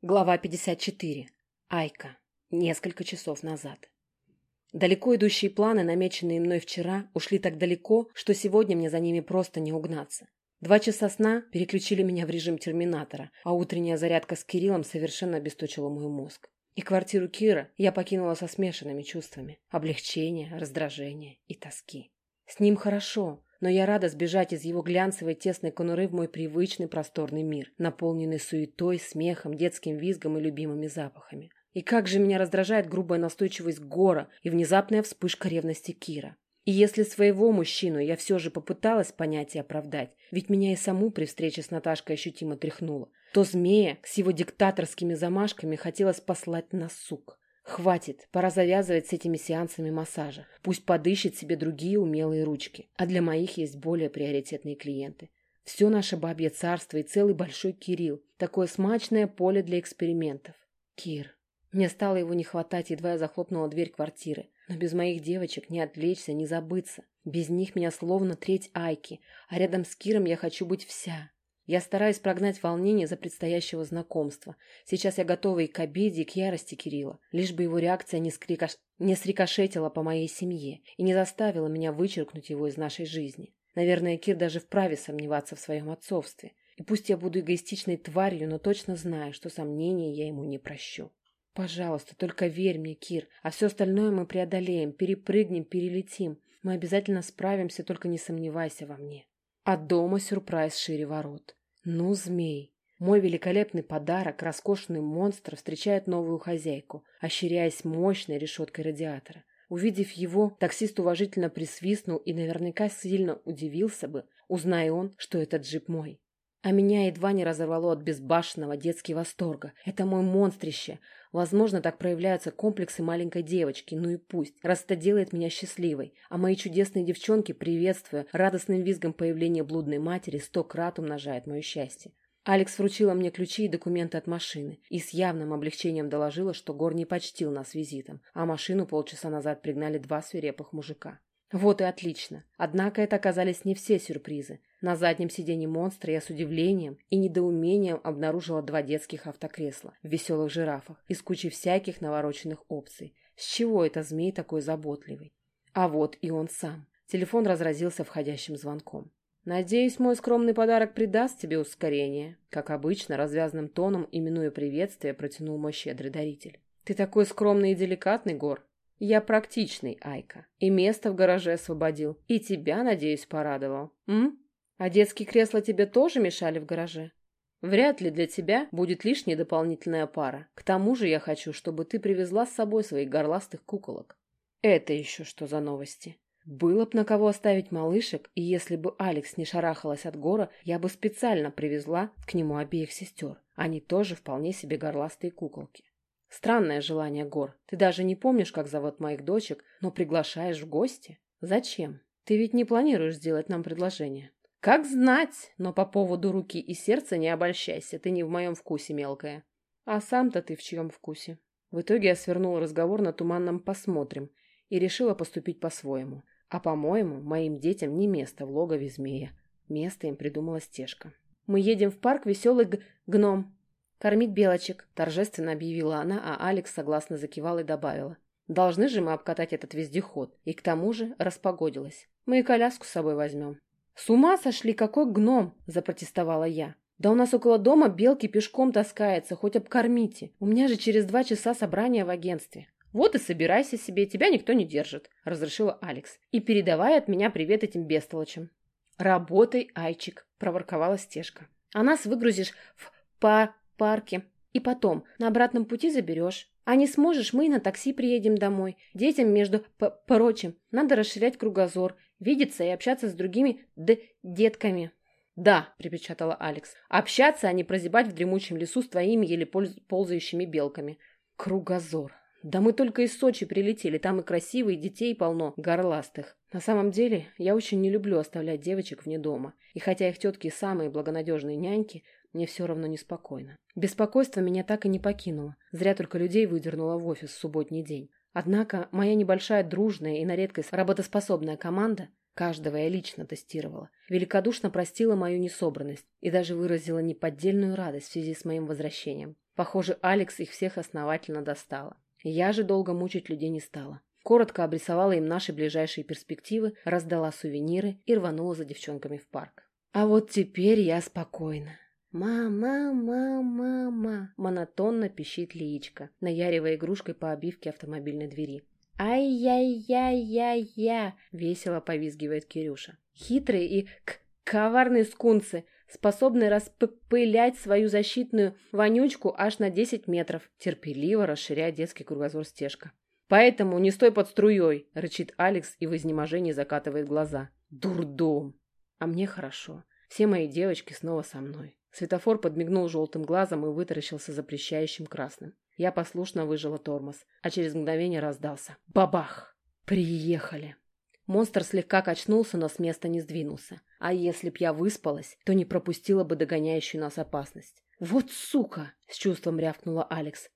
Глава 54. Айка. Несколько часов назад. Далеко идущие планы, намеченные мной вчера, ушли так далеко, что сегодня мне за ними просто не угнаться. Два часа сна переключили меня в режим терминатора, а утренняя зарядка с Кириллом совершенно обесточила мой мозг. И квартиру Кира я покинула со смешанными чувствами – облегчения, раздражения и тоски. С ним хорошо, но я рада сбежать из его глянцевой тесной конуры в мой привычный просторный мир, наполненный суетой, смехом, детским визгом и любимыми запахами. И как же меня раздражает грубая настойчивость Гора и внезапная вспышка ревности Кира. И если своего мужчину я все же попыталась понять и оправдать, ведь меня и саму при встрече с Наташкой ощутимо тряхнуло, то змея с его диктаторскими замашками хотелось послать на сук. Хватит, пора завязывать с этими сеансами массажа. Пусть подыщет себе другие умелые ручки. А для моих есть более приоритетные клиенты. Все наше бабье царство и целый большой Кирилл. Такое смачное поле для экспериментов. Кир. Мне стало его не хватать, едва я захлопнула дверь квартиры. Но без моих девочек не отвлечься, не забыться. Без них меня словно треть Айки, а рядом с Киром я хочу быть вся. Я стараюсь прогнать волнение за предстоящего знакомства. Сейчас я готова и к обиде, и к ярости Кирилла. Лишь бы его реакция не, скрикош... не срикошетила по моей семье и не заставила меня вычеркнуть его из нашей жизни. Наверное, Кир даже вправе сомневаться в своем отцовстве. И пусть я буду эгоистичной тварью, но точно знаю, что сомнений я ему не прощу. Пожалуйста, только верь мне, Кир, а все остальное мы преодолеем, перепрыгнем, перелетим. Мы обязательно справимся, только не сомневайся во мне. А дома сюрприз шире ворот. Ну, змей. Мой великолепный подарок, роскошный монстр, встречает новую хозяйку, ощеряясь мощной решеткой радиатора. Увидев его, таксист уважительно присвистнул и наверняка сильно удивился бы, узная он, что этот джип мой. А меня едва не разорвало от безбашенного детского восторга. Это мой монстрище. Возможно, так проявляются комплексы маленькой девочки, ну и пусть, раз это делает меня счастливой. А мои чудесные девчонки, приветствуя радостным визгом появления блудной матери, сто крат умножает мое счастье. Алекс вручила мне ключи и документы от машины и с явным облегчением доложила, что Гор не почтил нас визитом, а машину полчаса назад пригнали два свирепых мужика. Вот и отлично. Однако это оказались не все сюрпризы. На заднем сиденье монстра я с удивлением и недоумением обнаружила два детских автокресла в веселых жирафах из кучи всяких навороченных опций. С чего это змей такой заботливый? А вот и он сам. Телефон разразился входящим звонком. «Надеюсь, мой скромный подарок придаст тебе ускорение», как обычно, развязным тоном, именуя приветствие, протянул мой щедрый даритель. «Ты такой скромный и деликатный, Гор. Я практичный, Айка. И место в гараже освободил. И тебя, надеюсь, порадовал. М? А детские кресла тебе тоже мешали в гараже? Вряд ли для тебя будет лишняя дополнительная пара. К тому же я хочу, чтобы ты привезла с собой своих горластых куколок. Это еще что за новости? Было б на кого оставить малышек, и если бы Алекс не шарахалась от гора, я бы специально привезла к нему обеих сестер. Они тоже вполне себе горластые куколки. Странное желание, Гор. Ты даже не помнишь, как зовут моих дочек, но приглашаешь в гости? Зачем? Ты ведь не планируешь сделать нам предложение. Как знать, но по поводу руки и сердца не обольщайся, ты не в моем вкусе, мелкая. А сам-то ты в чьем вкусе? В итоге я свернула разговор на туманном «посмотрим» и решила поступить по-своему. А, по-моему, моим детям не место в логове змея. Место им придумала стежка. Мы едем в парк «Веселый гном», «Кормить белочек», – торжественно объявила она, а Алекс согласно закивал и добавила. «Должны же мы обкатать этот вездеход. И к тому же распогодилось. Мы и коляску с собой возьмем». «С ума сошли, какой гном!» – запротестовала я. «Да у нас около дома белки пешком таскается, хоть обкормите. У меня же через два часа собрание в агентстве». «Вот и собирайся себе, тебя никто не держит», – разрешила Алекс. «И передавай от меня привет этим бестолочам». «Работай, Айчик», – проворковала Стежка. «А нас выгрузишь в по парке. И потом, на обратном пути заберешь. А не сможешь, мы и на такси приедем домой. Детям, между прочим, надо расширять кругозор, видеться и общаться с другими д детками. «Да», — припечатала Алекс, — «общаться, а не прозябать в дремучем лесу с твоими еле ползающими белками». «Кругозор. Да мы только из Сочи прилетели, там и красивые детей полно, горластых. На самом деле, я очень не люблю оставлять девочек вне дома. И хотя их тетки самые благонадежные няньки, мне все равно неспокойно. Беспокойство меня так и не покинуло. Зря только людей выдернула в офис в субботний день. Однако моя небольшая дружная и на редкость работоспособная команда, каждого я лично тестировала, великодушно простила мою несобранность и даже выразила неподдельную радость в связи с моим возвращением. Похоже, Алекс их всех основательно достала. Я же долго мучить людей не стала. Коротко обрисовала им наши ближайшие перспективы, раздала сувениры и рванула за девчонками в парк. А вот теперь я спокойна. «Мама, мама, мама!» – монотонно пищит Лиечка, наяривая игрушкой по обивке автомобильной двери. «Ай-яй-яй-яй-я!» – весело повизгивает Кирюша. Хитрые и к коварные скунсы, способные распылять свою защитную вонючку аж на 10 метров, терпеливо расширяя детский кругозор стежка. «Поэтому не стой под струей!» – рычит Алекс и в изнеможении закатывает глаза. «Дурдом!» А мне хорошо. Все мои девочки снова со мной. Светофор подмигнул желтым глазом и вытаращился запрещающим красным. Я послушно выжила тормоз, а через мгновение раздался. Бабах! Приехали! Монстр слегка качнулся, но с места не сдвинулся. А если б я выспалась, то не пропустила бы догоняющую нас опасность. «Вот сука!» — с чувством рявкнула Алекс.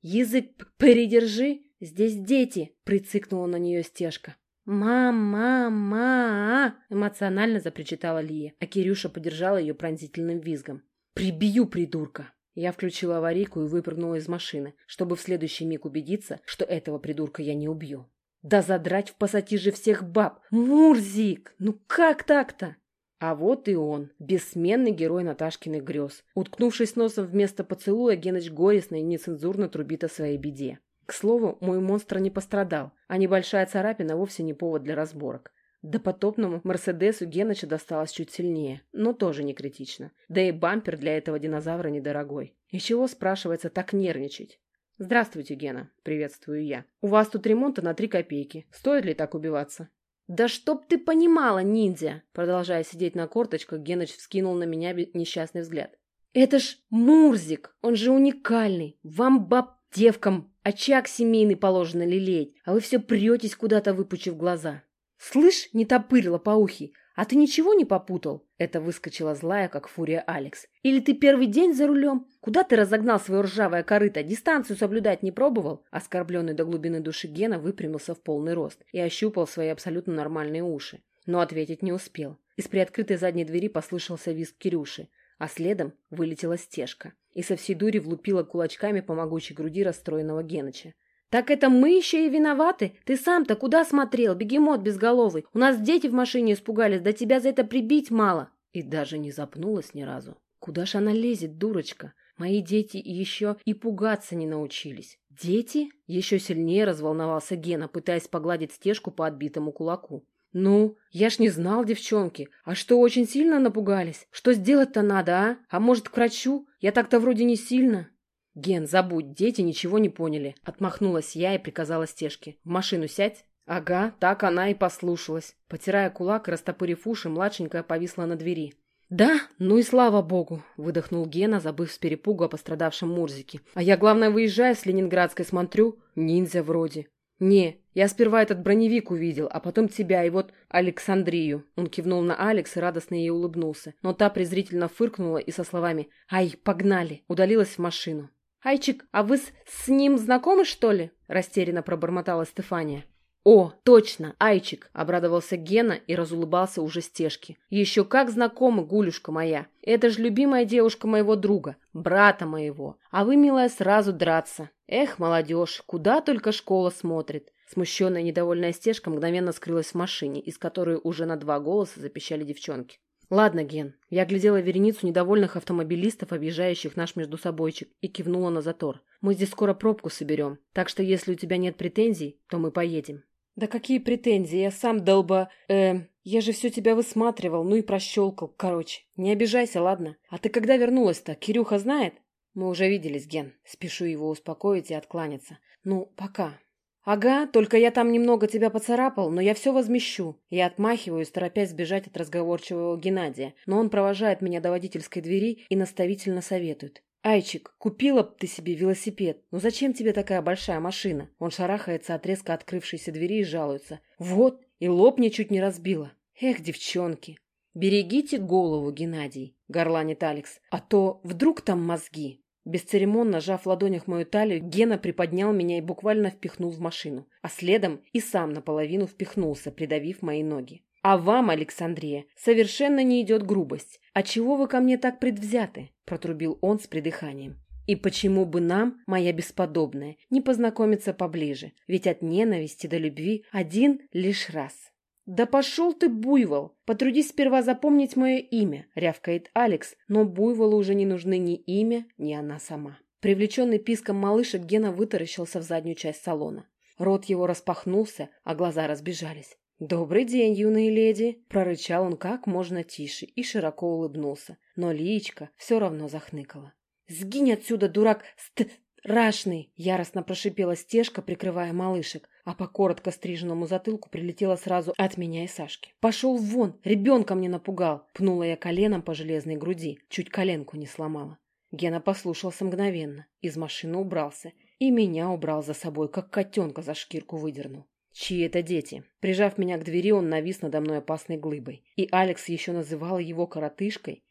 «Язык передержи! Здесь дети!» — прицикнула на нее стежка. «Мама, мама!» – эмоционально запричитала Лия, а Кирюша поддержала ее пронзительным визгом. «Прибью, придурка!» Я включила аварийку и выпрыгнула из машины, чтобы в следующий миг убедиться, что этого придурка я не убью. Да задрать в пассатиже всех баб! Мурзик! Ну как так-то? А вот и он, бессменный герой Наташкиных грез. Уткнувшись носом вместо поцелуя, Геныч горестно и нецензурно трубит о своей беде. К слову, мой монстр не пострадал, а небольшая царапина вовсе не повод для разборок. Допотопному Мерседесу Геныча досталось чуть сильнее, но тоже не критично. Да и бампер для этого динозавра недорогой. И чего, спрашивается, так нервничать? «Здравствуйте, Гена», — приветствую я. «У вас тут ремонта на три копейки. Стоит ли так убиваться?» «Да чтоб ты понимала, ниндзя!» Продолжая сидеть на корточках, Геныч вскинул на меня несчастный взгляд. «Это ж Мурзик! Он же уникальный! Вам, баб, девкам, Очаг семейный положено лелеять, а вы все претесь куда-то, выпучив глаза. «Слышь, не топырила паухи, а ты ничего не попутал?» Это выскочила злая, как фурия Алекс. «Или ты первый день за рулем? Куда ты разогнал свое ржавое корыто? Дистанцию соблюдать не пробовал?» Оскорбленный до глубины души Гена выпрямился в полный рост и ощупал свои абсолютно нормальные уши. Но ответить не успел. Из приоткрытой задней двери послышался визг Кирюши, а следом вылетела стежка и со всей дури влупила кулачками по могучей груди расстроенного Геныча. «Так это мы еще и виноваты? Ты сам-то куда смотрел, бегемот безголовый? У нас дети в машине испугались, да тебя за это прибить мало!» И даже не запнулась ни разу. «Куда ж она лезет, дурочка? Мои дети еще и пугаться не научились». «Дети?» — еще сильнее разволновался Гена, пытаясь погладить стежку по отбитому кулаку. «Ну, я ж не знал, девчонки. А что, очень сильно напугались? Что сделать-то надо, а? А может, к врачу? Я так-то вроде не сильно». «Ген, забудь, дети ничего не поняли». Отмахнулась я и приказала стежке. «В машину сядь». Ага, так она и послушалась. Потирая кулак и растопырив уши, младшенькая повисла на двери. «Да? Ну и слава богу!» – выдохнул Гена, забыв с перепугу о пострадавшем Мурзике. «А я, главное, выезжаю с Ленинградской, смотрю. Ниндзя вроде. «Не, я сперва этот броневик увидел, а потом тебя и вот Александрию». Он кивнул на Алекс и радостно ей улыбнулся. Но та презрительно фыркнула и со словами «Ай, погнали!» удалилась в машину. «Айчик, а вы с, с ним знакомы, что ли?» растерянно пробормотала Стефания. «О, точно, Айчик!» – обрадовался Гена и разулыбался уже стежки. «Еще как знакома, гулюшка моя! Это же любимая девушка моего друга, брата моего. А вы, милая, сразу драться. Эх, молодежь, куда только школа смотрит!» Смущенная недовольная стежка мгновенно скрылась в машине, из которой уже на два голоса запищали девчонки. «Ладно, Ген». Я глядела вереницу недовольных автомобилистов, объезжающих наш между собойчик, и кивнула на затор. «Мы здесь скоро пробку соберем, так что если у тебя нет претензий, то мы поедем». «Да какие претензии? Я сам долба... Э, я же все тебя высматривал, ну и прощелкал, короче. Не обижайся, ладно? А ты когда вернулась-то? Кирюха знает?» «Мы уже виделись, Ген». Спешу его успокоить и откланяться. «Ну, пока». «Ага, только я там немного тебя поцарапал, но я все возмещу». Я отмахиваюсь, торопясь сбежать от разговорчивого Геннадия, но он провожает меня до водительской двери и наставительно советует. «Айчик, купила б ты себе велосипед. Ну зачем тебе такая большая машина?» Он шарахается от резко открывшейся двери и жалуется. «Вот, и лоб мне чуть не разбила. Эх, девчонки!» «Берегите голову, Геннадий», — горланит Алекс, «а то вдруг там мозги». Бесцеремонно сжав в ладонях мою талию, Гена приподнял меня и буквально впихнул в машину, а следом и сам наполовину впихнулся, придавив мои ноги. «А вам, Александрия, совершенно не идет грубость. А чего вы ко мне так предвзяты?» – протрубил он с придыханием. И почему бы нам, моя бесподобная, не познакомиться поближе? Ведь от ненависти до любви один лишь раз. «Да пошел ты, буйвол! Потрудись сперва запомнить мое имя», — рявкает Алекс, но буйволу уже не нужны ни имя, ни она сама. Привлеченный писком малышек, Гена вытаращился в заднюю часть салона. Рот его распахнулся, а глаза разбежались. «Добрый день, юные леди!» – прорычал он как можно тише и широко улыбнулся, но личка все равно захныкала. «Сгинь отсюда, дурак страшный!» – яростно прошипела стежка, прикрывая малышек, а по коротко стриженному затылку прилетела сразу от меня и Сашки. «Пошел вон! Ребенка мне напугал!» – пнула я коленом по железной груди, чуть коленку не сломала. Гена послушался мгновенно, из машины убрался и меня убрал за собой, как котенка за шкирку выдернул. Чьи это дети? Прижав меня к двери, он навис надо мной опасной глыбой. И Алекс еще называл его коротышкой.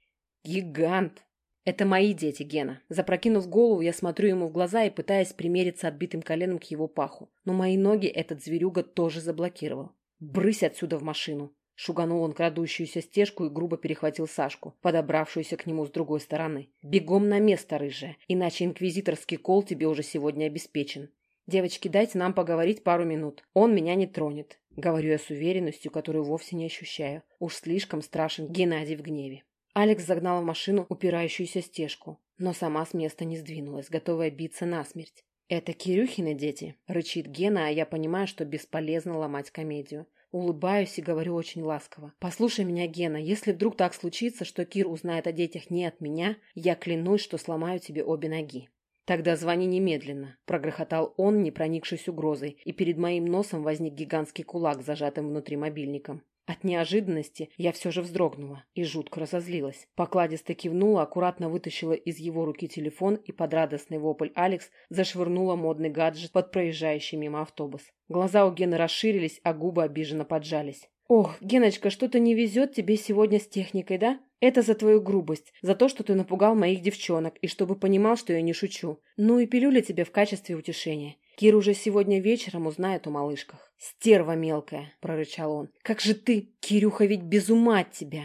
Гигант! Это мои дети, Гена. Запрокинув голову, я смотрю ему в глаза и пытаясь примериться отбитым коленом к его паху. Но мои ноги этот зверюга тоже заблокировал. «Брысь отсюда в машину!» Шуганул он крадущуюся стежку и грубо перехватил Сашку, подобравшуюся к нему с другой стороны. «Бегом на место, рыжая, иначе инквизиторский кол тебе уже сегодня обеспечен. «Девочки, дайте нам поговорить пару минут. Он меня не тронет», — говорю я с уверенностью, которую вовсе не ощущаю. Уж слишком страшен Геннадий в гневе. Алекс загнал в машину упирающуюся стежку, но сама с места не сдвинулась, готовая биться насмерть. «Это Кирюхины дети», — рычит Гена, а я понимаю, что бесполезно ломать комедию. Улыбаюсь и говорю очень ласково. «Послушай меня, Гена, если вдруг так случится, что Кир узнает о детях не от меня, я клянусь, что сломаю тебе обе ноги». «Тогда звони немедленно», — прогрохотал он, не проникшись угрозой, и перед моим носом возник гигантский кулак, зажатым внутри мобильником. От неожиданности я все же вздрогнула и жутко разозлилась. Покладисто кивнула, аккуратно вытащила из его руки телефон и под радостный вопль Алекс зашвырнула модный гаджет под проезжающий мимо автобус. Глаза у Гены расширились, а губы обиженно поджались. «Ох, Геночка, что-то не везет тебе сегодня с техникой, да? Это за твою грубость, за то, что ты напугал моих девчонок, и чтобы понимал, что я не шучу. Ну и пилюля тебе в качестве утешения. Кир уже сегодня вечером узнает о малышках». «Стерва мелкая!» – прорычал он. «Как же ты, Кирюха, ведь без ума от тебя!»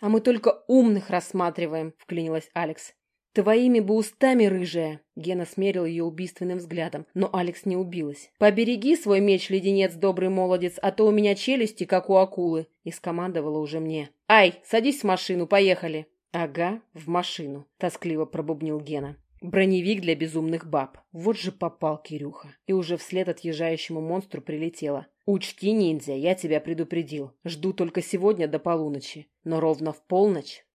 «А мы только умных рассматриваем», – вклинилась Алекс. «Твоими бы устами, рыжая!» Гена смерил ее убийственным взглядом, но Алекс не убилась. «Побереги свой меч, леденец, добрый молодец, а то у меня челюсти, как у акулы!» И скомандовала уже мне. «Ай, садись в машину, поехали!» «Ага, в машину», — тоскливо пробубнил Гена. Броневик для безумных баб. Вот же попал Кирюха. И уже вслед отъезжающему монстру прилетело. «Учти, ниндзя, я тебя предупредил. Жду только сегодня до полуночи. Но ровно в полночь